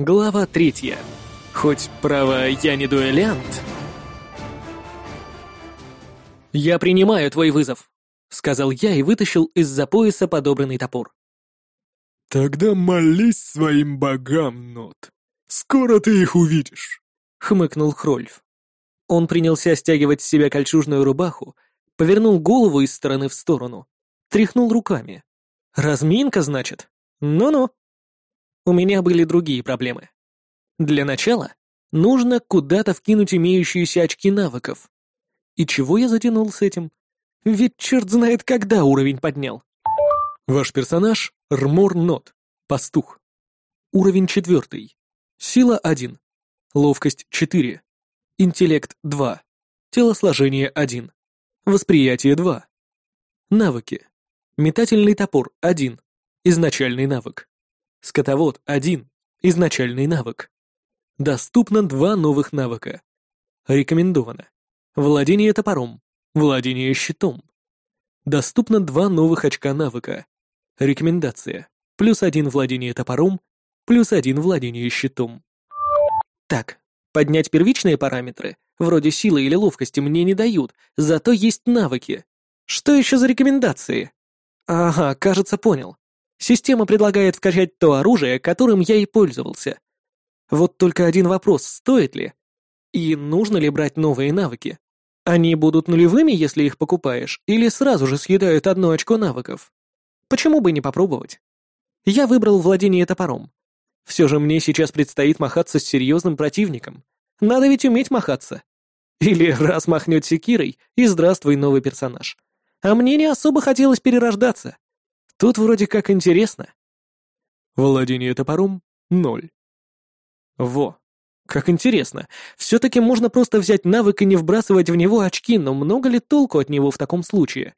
Глава третья. Хоть, право, я не дуэлянт. «Я принимаю твой вызов», — сказал я и вытащил из-за пояса подобранный топор. «Тогда молись своим богам, Нот. Скоро ты их увидишь», — хмыкнул Хрольф. Он принялся стягивать с себя кольчужную рубаху, повернул голову из стороны в сторону, тряхнул руками. «Разминка, значит? Ну-ну». У меня были другие проблемы. Для начала нужно куда-то вкинуть имеющиеся очки навыков. И чего я затянул с этим? Ведь черт знает, когда уровень поднял. Ваш персонаж — Рмор Нот, пастух. Уровень четвертый. Сила 1. Ловкость 4. Интеллект 2. Телосложение 1. Восприятие 2. Навыки. Метательный топор 1. Изначальный навык. Скотовод 1. Изначальный навык. Доступно два новых навыка. Рекомендовано. Владение топором. Владение щитом. Доступно два новых очка навыка. Рекомендация. Плюс один владение топором, плюс один владение щитом. Так, поднять первичные параметры, вроде силы или ловкости, мне не дают, зато есть навыки. Что еще за рекомендации? Ага, кажется, понял. Система предлагает вкачать то оружие, которым я и пользовался. Вот только один вопрос, стоит ли? И нужно ли брать новые навыки? Они будут нулевыми, если их покупаешь, или сразу же съедают одно очко навыков? Почему бы не попробовать? Я выбрал владение топором. Все же мне сейчас предстоит махаться с серьезным противником. Надо ведь уметь махаться. Или раз махнет секирой, и здравствуй, новый персонаж. А мне не особо хотелось перерождаться. Тут вроде как интересно. Владение топором — ноль. Во. Как интересно. Все-таки можно просто взять навык и не вбрасывать в него очки, но много ли толку от него в таком случае?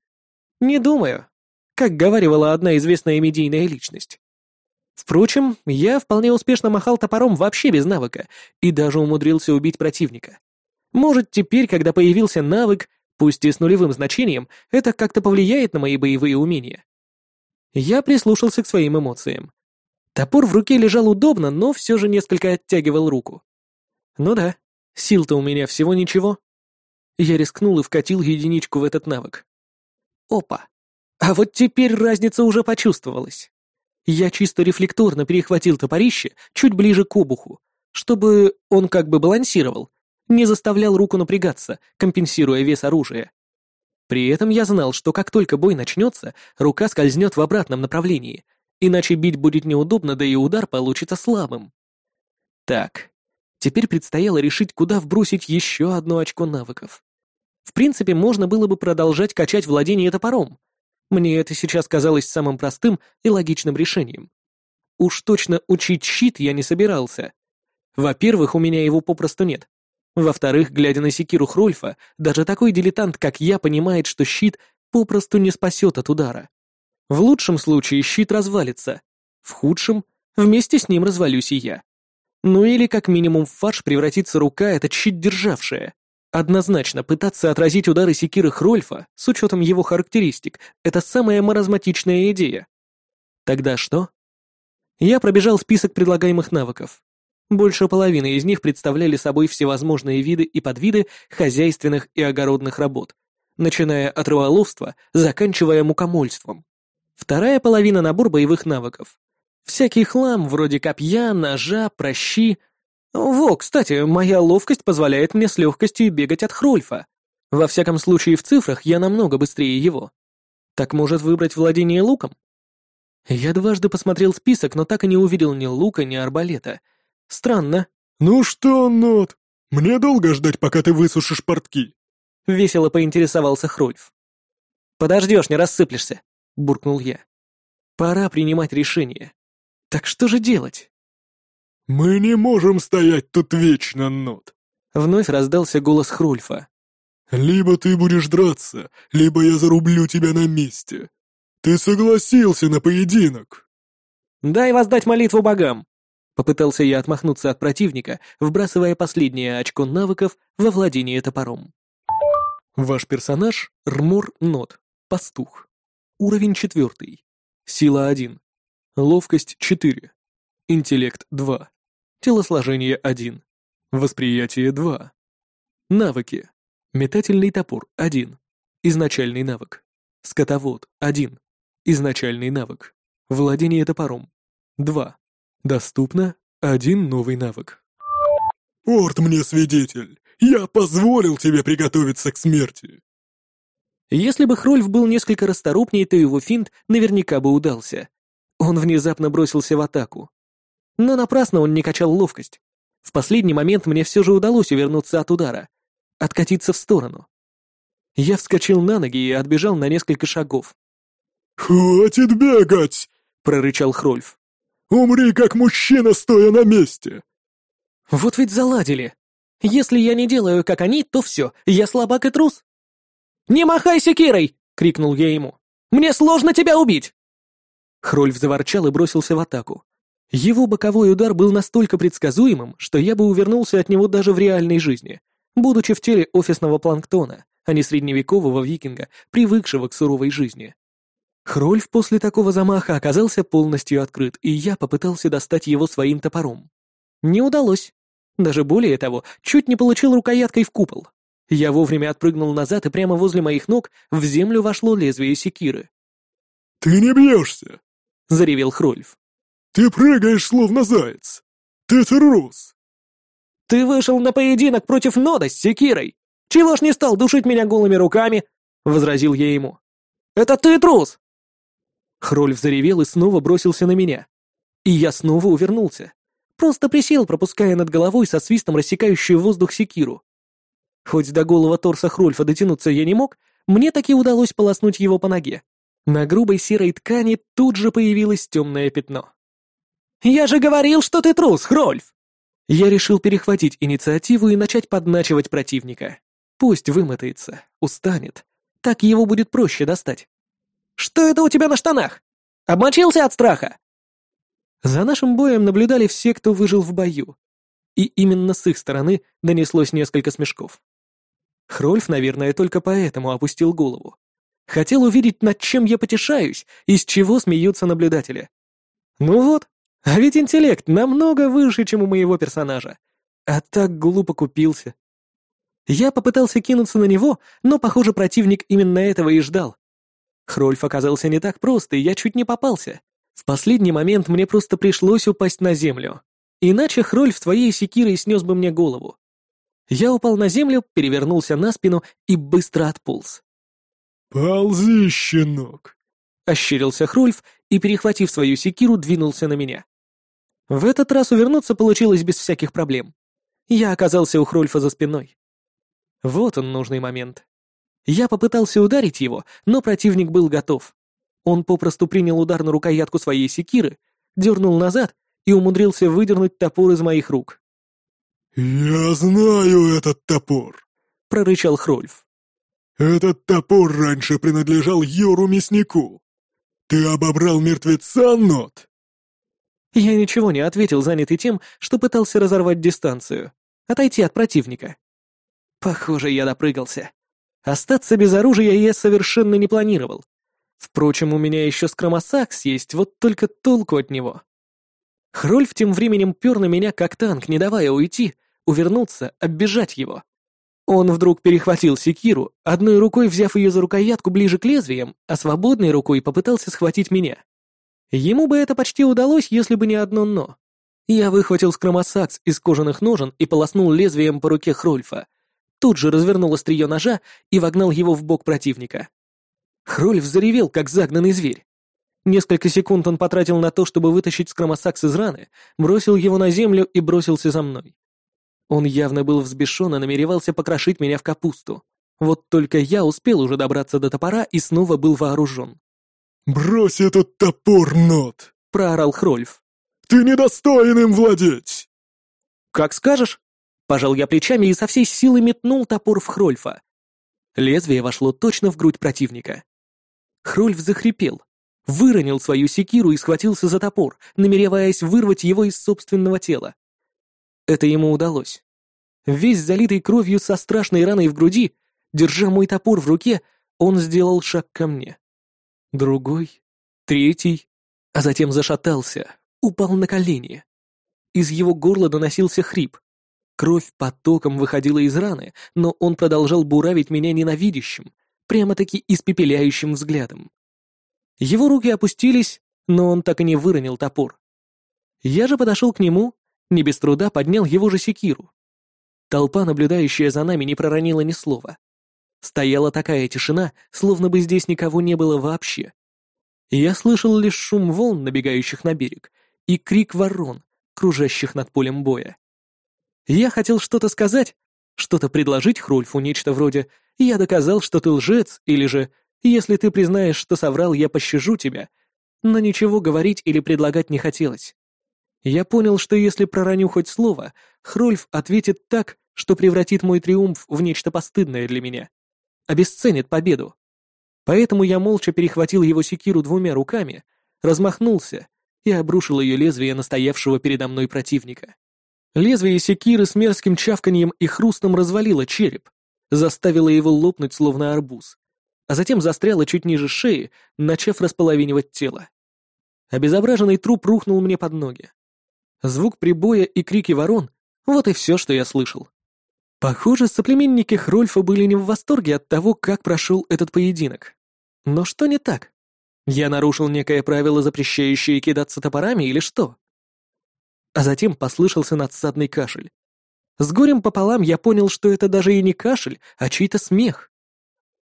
Не думаю. Как говаривала одна известная медийная личность. Впрочем, я вполне успешно махал топором вообще без навыка и даже умудрился убить противника. Может, теперь, когда появился навык, пусть и с нулевым значением, это как-то повлияет на мои боевые умения. Я прислушался к своим эмоциям. Топор в руке лежал удобно, но все же несколько оттягивал руку. Ну да, сил-то у меня всего ничего. Я рискнул и вкатил единичку в этот навык. Опа. А вот теперь разница уже почувствовалась. Я чисто рефлекторно перехватил топорище чуть ближе к обуху, чтобы он как бы балансировал, не заставлял руку напрягаться, компенсируя вес оружия. При этом я знал, что как только бой начнется, рука скользнет в обратном направлении, иначе бить будет неудобно, да и удар получится слабым. Так, теперь предстояло решить, куда вбросить еще одно очко навыков. В принципе, можно было бы продолжать качать владение топором. Мне это сейчас казалось самым простым и логичным решением. Уж точно учить щит я не собирался. Во-первых, у меня его попросту нет. Во-вторых, глядя на секиру Хрольфа, даже такой дилетант, как я, понимает, что щит попросту не спасет от удара. В лучшем случае щит развалится, в худшем вместе с ним развалюсь и я. Ну или как минимум в фарш превратится рука, этот щит державшая. Однозначно, пытаться отразить удары секиры Хрольфа, с учетом его характеристик, это самая маразматичная идея. Тогда что? Я пробежал список предлагаемых навыков. Больше половины из них представляли собой всевозможные виды и подвиды хозяйственных и огородных работ, начиная от рыболовства, заканчивая мукомольством. Вторая половина — набор боевых навыков. Всякий хлам, вроде копья, ножа, прощи. Во, кстати, моя ловкость позволяет мне с легкостью бегать от Хрольфа. Во всяком случае, в цифрах я намного быстрее его. Так может выбрать владение луком? Я дважды посмотрел список, но так и не увидел ни лука, ни арбалета — Странно. «Ну что, Нот, мне долго ждать, пока ты высушишь портки?» Весело поинтересовался Хрольф. «Подождешь, не рассыплешься», — буркнул я. «Пора принимать решение. Так что же делать?» «Мы не можем стоять тут вечно, Нот», — вновь раздался голос Хрольфа. «Либо ты будешь драться, либо я зарублю тебя на месте. Ты согласился на поединок». «Дай воздать молитву богам», Попытался я отмахнуться от противника, вбрасывая последнее очко навыков во владение топором. Ваш персонаж — Рмор Нот, пастух. Уровень четвертый. Сила 1. Ловкость 4. Интеллект 2. Телосложение 1. Восприятие 2. Навыки. Метательный топор 1. Изначальный навык. Скотовод 1. Изначальный навык. Владение топором 2. Доступно один новый навык. «Орд мне свидетель! Я позволил тебе приготовиться к смерти!» Если бы Хрольф был несколько расторопнее, то его финт наверняка бы удался. Он внезапно бросился в атаку. Но напрасно он не качал ловкость. В последний момент мне все же удалось увернуться от удара, откатиться в сторону. Я вскочил на ноги и отбежал на несколько шагов. «Хватит бегать!» — прорычал Хрольф. «Умри, как мужчина, стоя на месте!» Вот ведь заладили. Если я не делаю, как они, то все, я слабак и трус. «Не махай секирой!» — крикнул я ему. «Мне сложно тебя убить!» Хрольф заворчал и бросился в атаку. Его боковой удар был настолько предсказуемым, что я бы увернулся от него даже в реальной жизни, будучи в теле офисного планктона, а не средневекового викинга, привыкшего к суровой жизни. Хрольф после такого замаха оказался полностью открыт, и я попытался достать его своим топором. Не удалось. Даже более того, чуть не получил рукояткой в купол. Я вовремя отпрыгнул назад, и прямо возле моих ног в землю вошло лезвие секиры. «Ты не бьешься!» — заревел Хрольф. «Ты прыгаешь, словно заяц! Ты трус!» «Ты вышел на поединок против Нода с секирой! Чего ж не стал душить меня голыми руками?» — возразил я ему. «Это ты трус!» Хрольф заревел и снова бросился на меня. И я снова увернулся. Просто присел, пропуская над головой со свистом рассекающую воздух секиру. Хоть до голого торса Хрольфа дотянуться я не мог, мне таки удалось полоснуть его по ноге. На грубой серой ткани тут же появилось темное пятно. «Я же говорил, что ты трус, Хрольф!» Я решил перехватить инициативу и начать подначивать противника. Пусть вымотается, устанет. Так его будет проще достать. Что это у тебя на штанах? Обмочился от страха?» За нашим боем наблюдали все, кто выжил в бою. И именно с их стороны донеслось несколько смешков. Хрольф, наверное, только поэтому опустил голову. Хотел увидеть, над чем я потешаюсь, из чего смеются наблюдатели. Ну вот, а ведь интеллект намного выше, чем у моего персонажа. А так глупо купился. Я попытался кинуться на него, но, похоже, противник именно этого и ждал. Хрольф оказался не так прост, и я чуть не попался. В последний момент мне просто пришлось упасть на землю. Иначе Хрольф твоей секирой снес бы мне голову. Я упал на землю, перевернулся на спину и быстро отполз. «Ползи, щенок!» — ощерился Хрольф и, перехватив свою секиру, двинулся на меня. В этот раз увернуться получилось без всяких проблем. Я оказался у Хрольфа за спиной. Вот он нужный момент. Я попытался ударить его, но противник был готов. Он попросту принял удар на рукоятку своей секиры, дернул назад и умудрился выдернуть топор из моих рук. «Я знаю этот топор», — прорычал Хрольф. «Этот топор раньше принадлежал Йору Мяснику. Ты обобрал мертвеца, Нот?» Я ничего не ответил, занятый тем, что пытался разорвать дистанцию, отойти от противника. Похоже, я допрыгался. Остаться без оружия я совершенно не планировал. Впрочем, у меня еще скромосакс есть, вот только толку от него. Хрольф тем временем пер на меня как танк, не давая уйти, увернуться, оббежать его. Он вдруг перехватил секиру, одной рукой взяв ее за рукоятку ближе к лезвиям, а свободной рукой попытался схватить меня. Ему бы это почти удалось, если бы не одно «но». Я выхватил скромосакс из кожаных ножен и полоснул лезвием по руке Хрольфа, тут же развернул острие ножа и вогнал его в бок противника. Хрольф заревел, как загнанный зверь. Несколько секунд он потратил на то, чтобы вытащить скромосакс из раны, бросил его на землю и бросился за мной. Он явно был взбешен и намеревался покрошить меня в капусту. Вот только я успел уже добраться до топора и снова был вооружен. «Брось этот топор, Нот!» — проорал Хрольф. «Ты недостоин им владеть!» «Как скажешь!» Пожал я плечами и со всей силы метнул топор в Хрольфа. Лезвие вошло точно в грудь противника. Хрольф захрипел, выронил свою секиру и схватился за топор, намереваясь вырвать его из собственного тела. Это ему удалось. Весь залитый кровью со страшной раной в груди, держа мой топор в руке, он сделал шаг ко мне. Другой, третий, а затем зашатался, упал на колени. из его горла доносился хрип. Кровь потоком выходила из раны, но он продолжал буравить меня ненавидящим, прямо-таки испепеляющим взглядом. Его руки опустились, но он так и не выронил топор. Я же подошел к нему, не без труда поднял его же секиру. Толпа, наблюдающая за нами, не проронила ни слова. Стояла такая тишина, словно бы здесь никого не было вообще. Я слышал лишь шум волн, набегающих на берег, и крик ворон, кружащих над полем боя. Я хотел что-то сказать, что-то предложить Хрульфу, нечто вроде «Я доказал, что ты лжец», или же «Если ты признаешь, что соврал, я пощажу тебя», но ничего говорить или предлагать не хотелось. Я понял, что если пророню хоть слово, Хрольф ответит так, что превратит мой триумф в нечто постыдное для меня. Обесценит победу. Поэтому я молча перехватил его секиру двумя руками, размахнулся и обрушил ее лезвие настоявшего передо мной противника. Лезвие секиры с мерзким чавканьем и хрустом развалило череп, заставило его лопнуть словно арбуз, а затем застряло чуть ниже шеи, начав располовинивать тело. Обезображенный труп рухнул мне под ноги. Звук прибоя и крики ворон — вот и все, что я слышал. Похоже, соплеменники Хрольфа были не в восторге от того, как прошел этот поединок. Но что не так? Я нарушил некое правило, запрещающее кидаться топорами или что? А затем послышался надсадный кашель. С горем пополам я понял, что это даже и не кашель, а чей-то смех.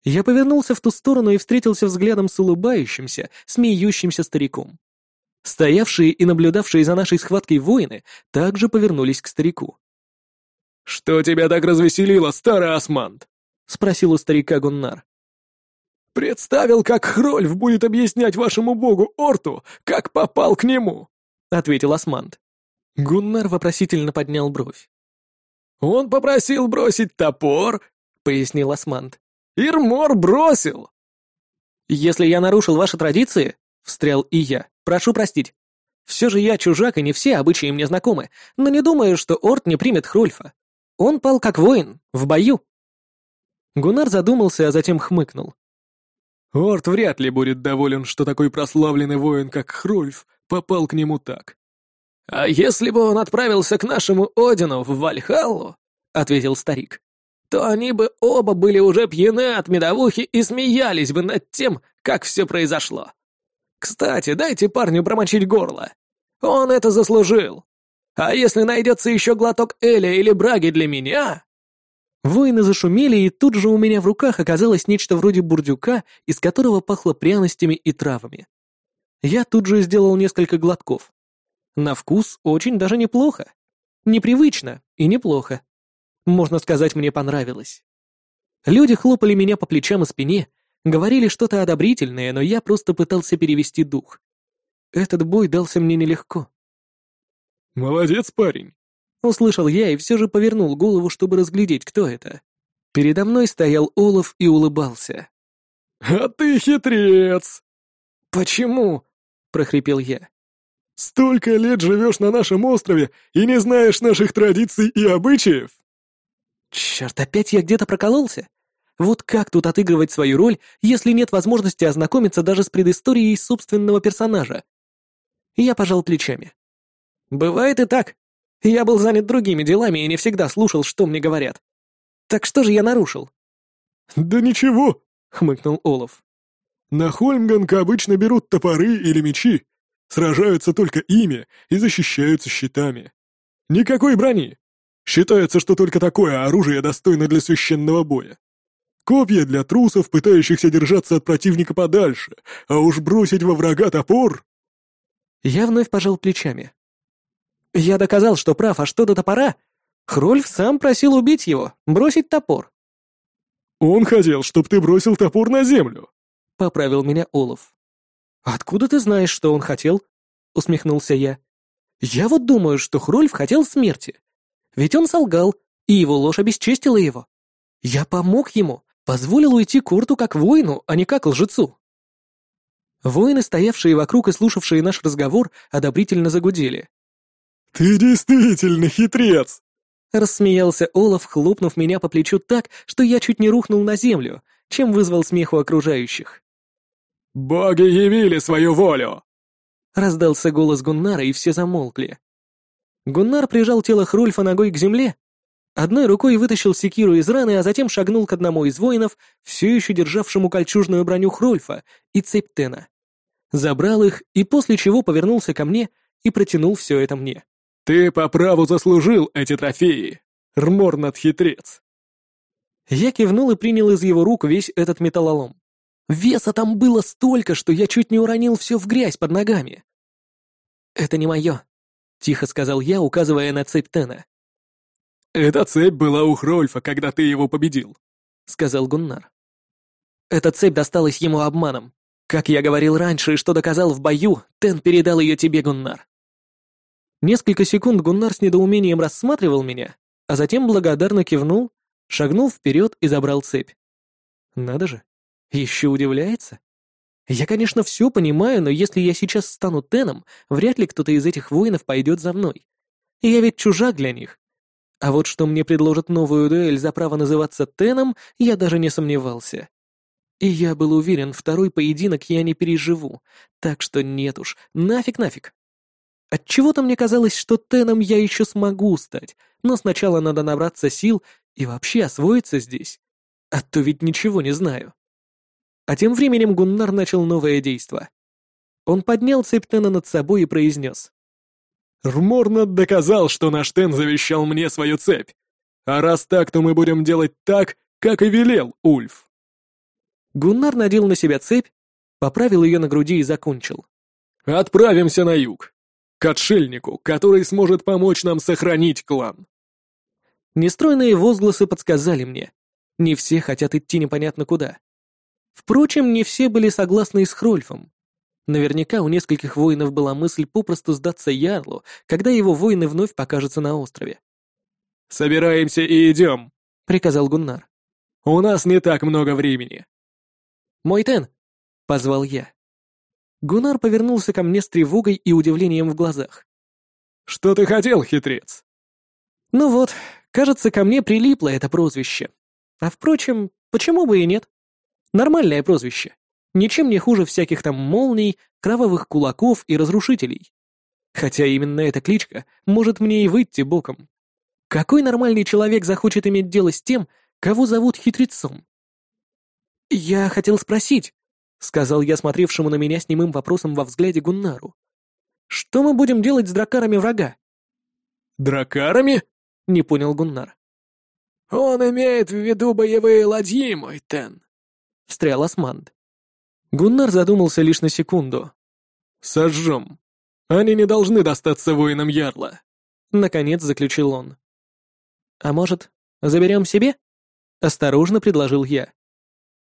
Я повернулся в ту сторону и встретился взглядом с улыбающимся, смеющимся стариком. Стоявшие и наблюдавшие за нашей схваткой воины также повернулись к старику. «Что тебя так развеселило, старый османт?» — спросил у старика Гуннар. «Представил, как Хрольф будет объяснять вашему богу Орту, как попал к нему», — ответил османт. Гуннар вопросительно поднял бровь. «Он попросил бросить топор», — пояснил османт. «Ирмор бросил». «Если я нарушил ваши традиции», — встрял и я, Прошу простить. Все же я чужак, и не все обычаи мне знакомы, но не думаю, что Орд не примет Хрольфа. Он пал как воин, в бою». Гунар задумался, а затем хмыкнул. «Орд вряд ли будет доволен, что такой прославленный воин, как Хрольф, попал к нему так». «А если бы он отправился к нашему Одину в Вальхаллу?» — ответил старик. «То они бы оба были уже пьяны от медовухи и смеялись бы над тем, как все произошло. Кстати, дайте парню промочить горло. Он это заслужил. А если найдется еще глоток Эля или браги для меня?» Воины зашумели, и тут же у меня в руках оказалось нечто вроде бурдюка, из которого пахло пряностями и травами. Я тут же сделал несколько глотков. На вкус очень даже неплохо. Непривычно и неплохо. Можно сказать, мне понравилось. Люди хлопали меня по плечам и спине, Говорили что-то одобрительное, но я просто пытался перевести дух. Этот бой дался мне нелегко. «Молодец, парень!» Услышал я и все же повернул голову, чтобы разглядеть, кто это. Передо мной стоял Олаф и улыбался. «А ты хитрец!» «Почему?» — прохрипел я. «Столько лет живешь на нашем острове и не знаешь наших традиций и обычаев?» «Черт, опять я где-то прокололся? Вот как тут отыгрывать свою роль, если нет возможности ознакомиться даже с предысторией собственного персонажа? Я пожал плечами. Бывает и так. Я был занят другими делами и не всегда слушал, что мне говорят. Так что же я нарушил? Да ничего, хмыкнул Олаф. На Хольмганка обычно берут топоры или мечи, сражаются только ими и защищаются щитами. Никакой брони. Считается, что только такое оружие достойно для священного боя. Копья для трусов, пытающихся держаться от противника подальше, а уж бросить во врага топор...» Я вновь пожал плечами. «Я доказал, что прав, а что до топора? Хрольф сам просил убить его, бросить топор». «Он хотел, чтобы ты бросил топор на землю», — поправил меня Олаф. «Откуда ты знаешь, что он хотел?» — усмехнулся я. «Я вот думаю, что Хрольф хотел смерти. Ведь он солгал, и его ложь обесчестила его. Я помог ему, Позволил уйти Курту как воину, а не как лжецу. Воины, стоявшие вокруг и слушавшие наш разговор, одобрительно загудели. «Ты действительно хитрец!» Рассмеялся Олаф, хлопнув меня по плечу так, что я чуть не рухнул на землю, чем вызвал смех у окружающих. «Боги явили свою волю!» Раздался голос Гуннара, и все замолкли. Гуннар прижал тело Хрульфа ногой к земле, одной рукой вытащил секиру из раны, а затем шагнул к одному из воинов, все еще державшему кольчужную броню Хрольфа и цепь Тена. Забрал их и после чего повернулся ко мне и протянул все это мне. «Ты по праву заслужил эти трофеи, Рморнат-хитрец!» Я кивнул и принял из его рук весь этот металлолом. Веса там было столько, что я чуть не уронил все в грязь под ногами. «Это не мое», — тихо сказал я, указывая на цепь Тена. «Эта цепь была у Хрольфа, когда ты его победил», — сказал Гуннар. «Эта цепь досталась ему обманом. Как я говорил раньше и что доказал в бою, Тен передал ее тебе, Гуннар». Несколько секунд Гуннар с недоумением рассматривал меня, а затем благодарно кивнул, шагнул вперед и забрал цепь. Надо же, еще удивляется? Я, конечно, все понимаю, но если я сейчас стану Теном, вряд ли кто-то из этих воинов пойдет за мной. Я ведь чужак для них. А вот что мне предложат новую дуэль за право называться Теном, я даже не сомневался. И я был уверен, второй поединок я не переживу, так что нет уж, нафиг-нафиг. Отчего-то мне казалось, что Теном я еще смогу стать, но сначала надо набраться сил и вообще освоиться здесь. А то ведь ничего не знаю. А тем временем Гуннар начал новое действо. Он поднял цепь Тена над собой и произнес. «Рморнат доказал, что наш Тен завещал мне свою цепь. А раз так, то мы будем делать так, как и велел Ульф». Гуннар надел на себя цепь, поправил ее на груди и закончил. «Отправимся на юг, к отшельнику, который сможет помочь нам сохранить клан». Нестройные возгласы подсказали мне. Не все хотят идти непонятно куда. Впрочем, не все были согласны и с Хрольфом. Наверняка у нескольких воинов была мысль попросту сдаться Ярлу, когда его воины вновь покажутся на острове. «Собираемся и идем», — приказал Гуннар. «У нас не так много времени». «Мой Тен!» — позвал я. Гуннар повернулся ко мне с тревогой и удивлением в глазах. «Что ты хотел, хитрец?» Ну вот, кажется, ко мне прилипло это прозвище. А впрочем, почему бы и нет? Нормальное прозвище. Ничем не хуже всяких там молний, кровавых кулаков и разрушителей. Хотя именно эта кличка может мне и выйти боком. Какой нормальный человек захочет иметь дело с тем, кого зовут хитрецом? «Я хотел спросить», — сказал я смотревшему на меня с немым вопросом во взгляде Гуннару. «Что мы будем делать с дракарами врага?» «Дракарами?» — не понял Гуннар. «Он имеет в виду боевые ладьи, мой Тен», — встрял Османд. Гуннар задумался лишь на секунду. «Сожжем. Они не должны достаться воинам Ярла», — наконец заключил он. «А может, заберем себе?» — осторожно предложил я.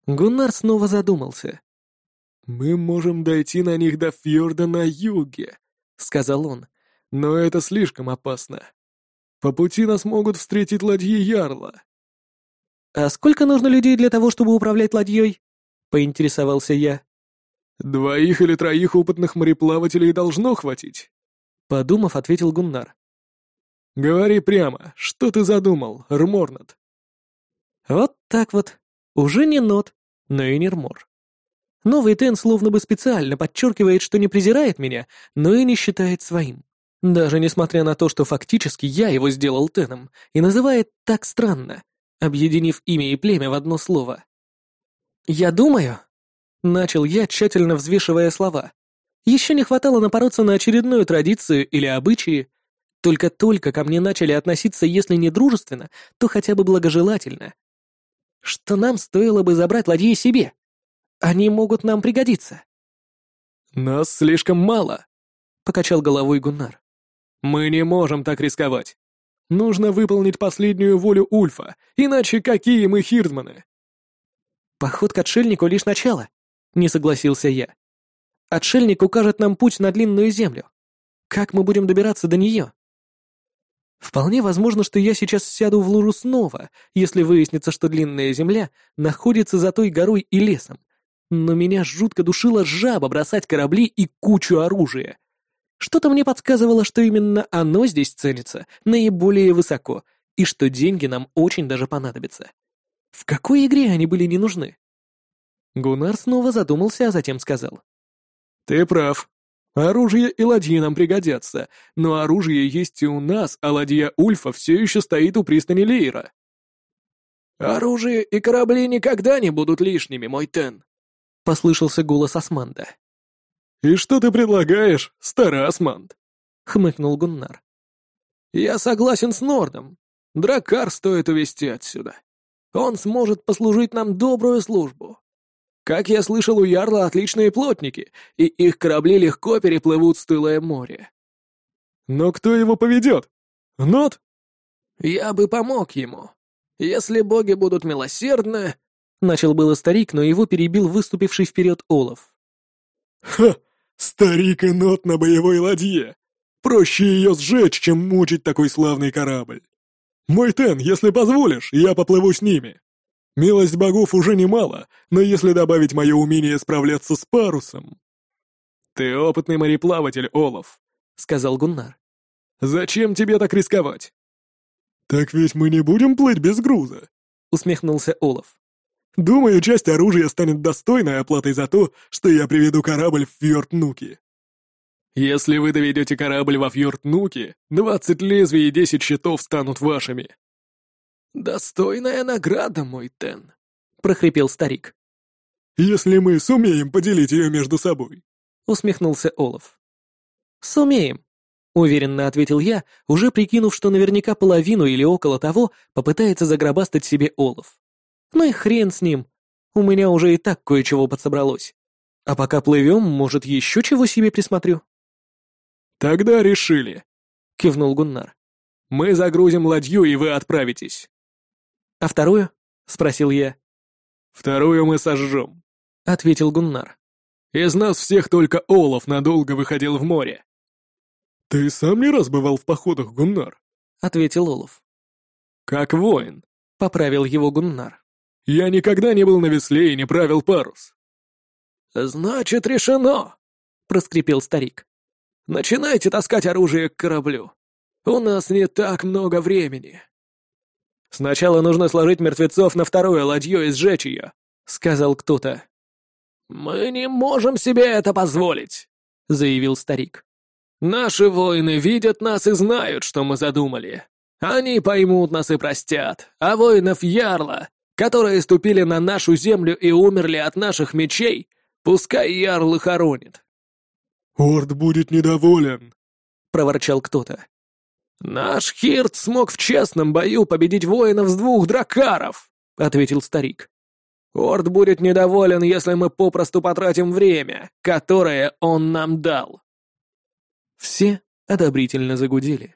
Гуннар снова задумался. «Мы можем дойти на них до фьорда на юге», — сказал он. «Но это слишком опасно. По пути нас могут встретить ладьи Ярла. «А сколько нужно людей для того, чтобы управлять ладьей?» — поинтересовался я. «Двоих или троих опытных мореплавателей должно хватить», — подумав, ответил Гуннар. «Говори прямо, что ты задумал, Рморнат?» Вот так вот. Уже не Нот, но и не Рмор. Новый Тен словно бы специально подчеркивает, что не презирает меня, но и не считает своим. Даже несмотря на то, что фактически я его сделал Теном, и называет так странно, объединив имя и племя в одно слово. «Я думаю...» — начал я, тщательно взвешивая слова. Еще не хватало напороться на очередную традицию или обычаи. Только-только ко мне начали относиться, если не дружественно, то хотя бы благожелательно. Что нам стоило бы забрать ладьи себе? Они могут нам пригодиться. «Нас слишком мало», — покачал головой Гуннар. «Мы не можем так рисковать. Нужно выполнить последнюю волю Ульфа, иначе какие мы хирдманы?» «Поход к отшельнику лишь начало», — не согласился я. «Отшельник укажет нам путь на длинную землю. Как мы будем добираться до нее?» Вполне возможно, что я сейчас сяду в лужу снова, если выяснится, что длинная земля находится за той горой и лесом. Но меня жутко душила жаба бросать корабли и кучу оружия. Что-то мне подсказывало, что именно оно здесь ценится наиболее высоко, и что деньги нам очень даже понадобятся. В какой игре они были не нужны? Гунар снова задумался, а затем сказал. «Ты прав. Оружие и ладьи нам пригодятся, но оружие есть и у нас, а ладья Ульфа все еще стоит у пристани Лейра. Оружие и корабли никогда не будут лишними, мой Тен, послышался голос Османда. И что ты предлагаешь, старый Османд? хмыкнул Гуннар. Я согласен с Нордом. Дракар стоит увезти отсюда. Он сможет послужить нам добрую службу. Как я слышал, у Ярла отличные плотники, и их корабли легко переплывут стылое море. Но кто его поведет? Нот? Я бы помог ему. Если боги будут милосердны... Начал было старик, но его перебил выступивший вперед Олаф. «Ха! Старик и Нот на боевой ладье! Проще ее сжечь, чем мучить такой славный корабль! Мой Тен, если позволишь, я поплыву с ними!» Милость богов уже немало, но если добавить мое умение справляться с парусом...» «Ты опытный мореплаватель, Олаф», — сказал Гуннар. «Зачем тебе так рисковать?» «Так ведь мы не будем плыть без груза», — усмехнулся Олаф. «Думаю, часть оружия станет достойной оплатой за то, что я приведу корабль в фьорд Нуки». «Если вы доведете корабль во фьорд Нуки, двадцать лезвий и десять щитов станут вашими», «Достойная награда, мой Тен», — прохрипел старик. «Если мы сумеем поделить ее между собой», — усмехнулся Олаф. «Сумеем», — уверенно ответил я, уже прикинув, что наверняка половину или около того попытается загробастать себе Олаф. Ну и хрен с ним. У меня уже и так кое-чего подсобралось. А пока плывем, может, еще чего себе присмотрю. «Тогда решили», — кивнул Гуннар. «Мы загрузим ладью, и вы отправитесь». «А вторую?» — спросил я. «Вторую мы сожжем», — ответил Гуннар. «Из нас всех только Олаф надолго выходил в море». «Ты сам не раз бывал в походах, Гуннар?» — ответил Олаф. «Как воин», — поправил его Гуннар. «Я никогда не был на весле и не правил парус». «Значит, решено», — проскрипел старик. «Начинайте таскать оружие к кораблю. У нас не так много времени». «Сначала нужно сложить мертвецов на вторую ладью и сжечь ее», — сказал кто-то. «Мы не можем себе это позволить», — заявил старик. «Наши воины видят нас и знают, что мы задумали. Они поймут нас и простят, а воинов Ярла, которые ступили на нашу землю и умерли от наших мечей, пускай Ярл и хоронит». «Орд будет недоволен», — проворчал кто-то. «Наш Хирт смог в честном бою победить воинов с двух дракаров», — ответил старик. «Орд будет недоволен, если мы попросту потратим время, которое он нам дал». Все одобрительно загудели.